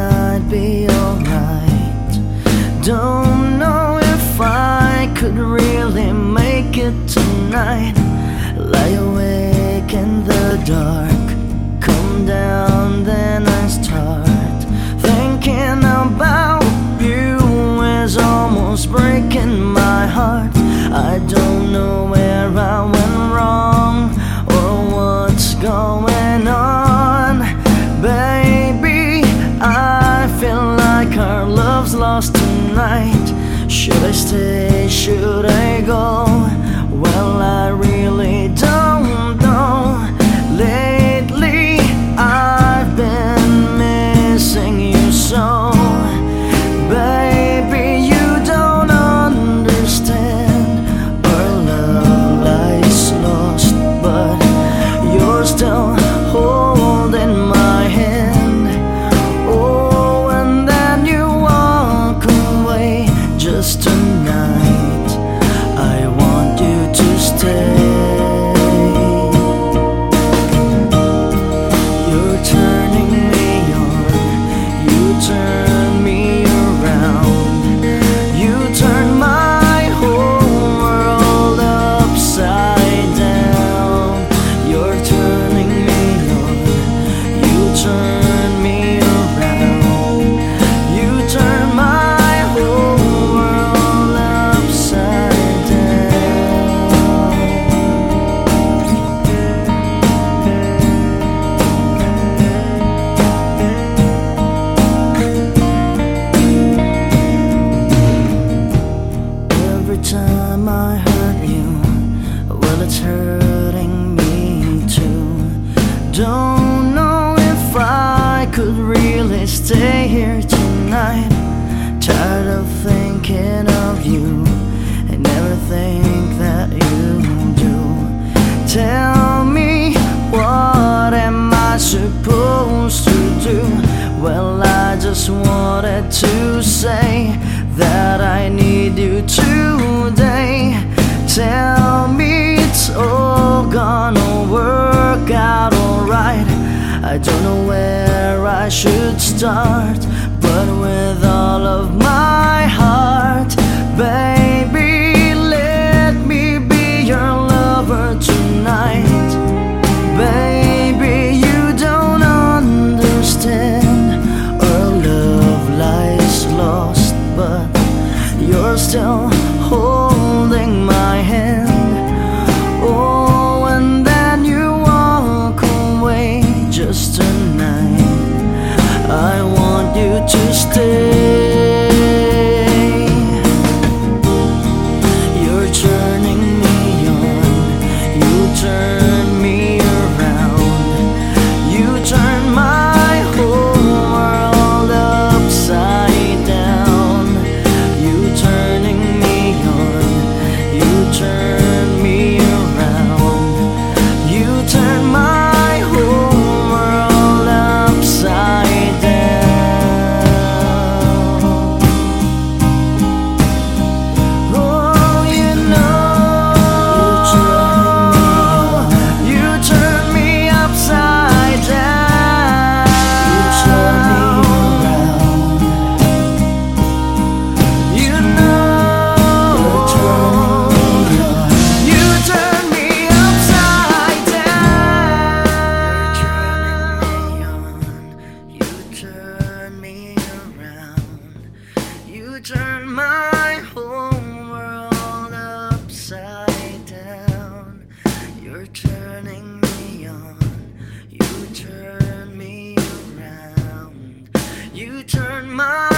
might be alright. Don't know if I could really make it tonight. Lie awake in the dark. lost tonight? Should I stay? Should I go? Well, I supposed to do? Well, I just wanted to say that I need you today. Tell me it's all gonna work out alright. I don't know where I should start, but with all of my You turn my